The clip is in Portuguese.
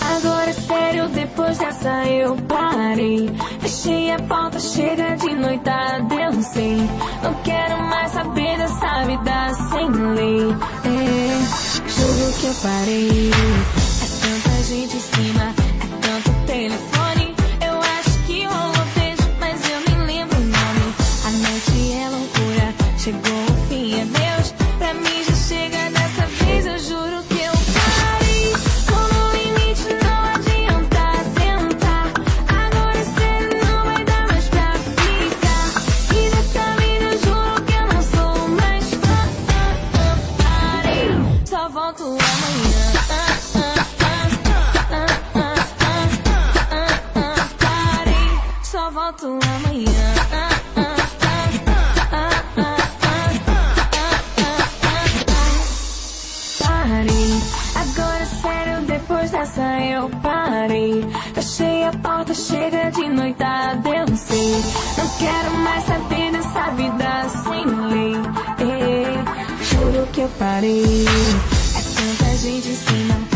Agora é sério, depois dessa eu parei. Fechei a porta, chega de noitada, eu não sei. Não quero mais saber dessa vida sem lei. É, juro que eu parei. Parei, agora é sério, depois dessa eu parei. Tá Fechei a porta, chega de noitada, eu não sei. Não quero mais saber dessa vida sem lei. Ei, juro que eu parei. É tanta gente sem não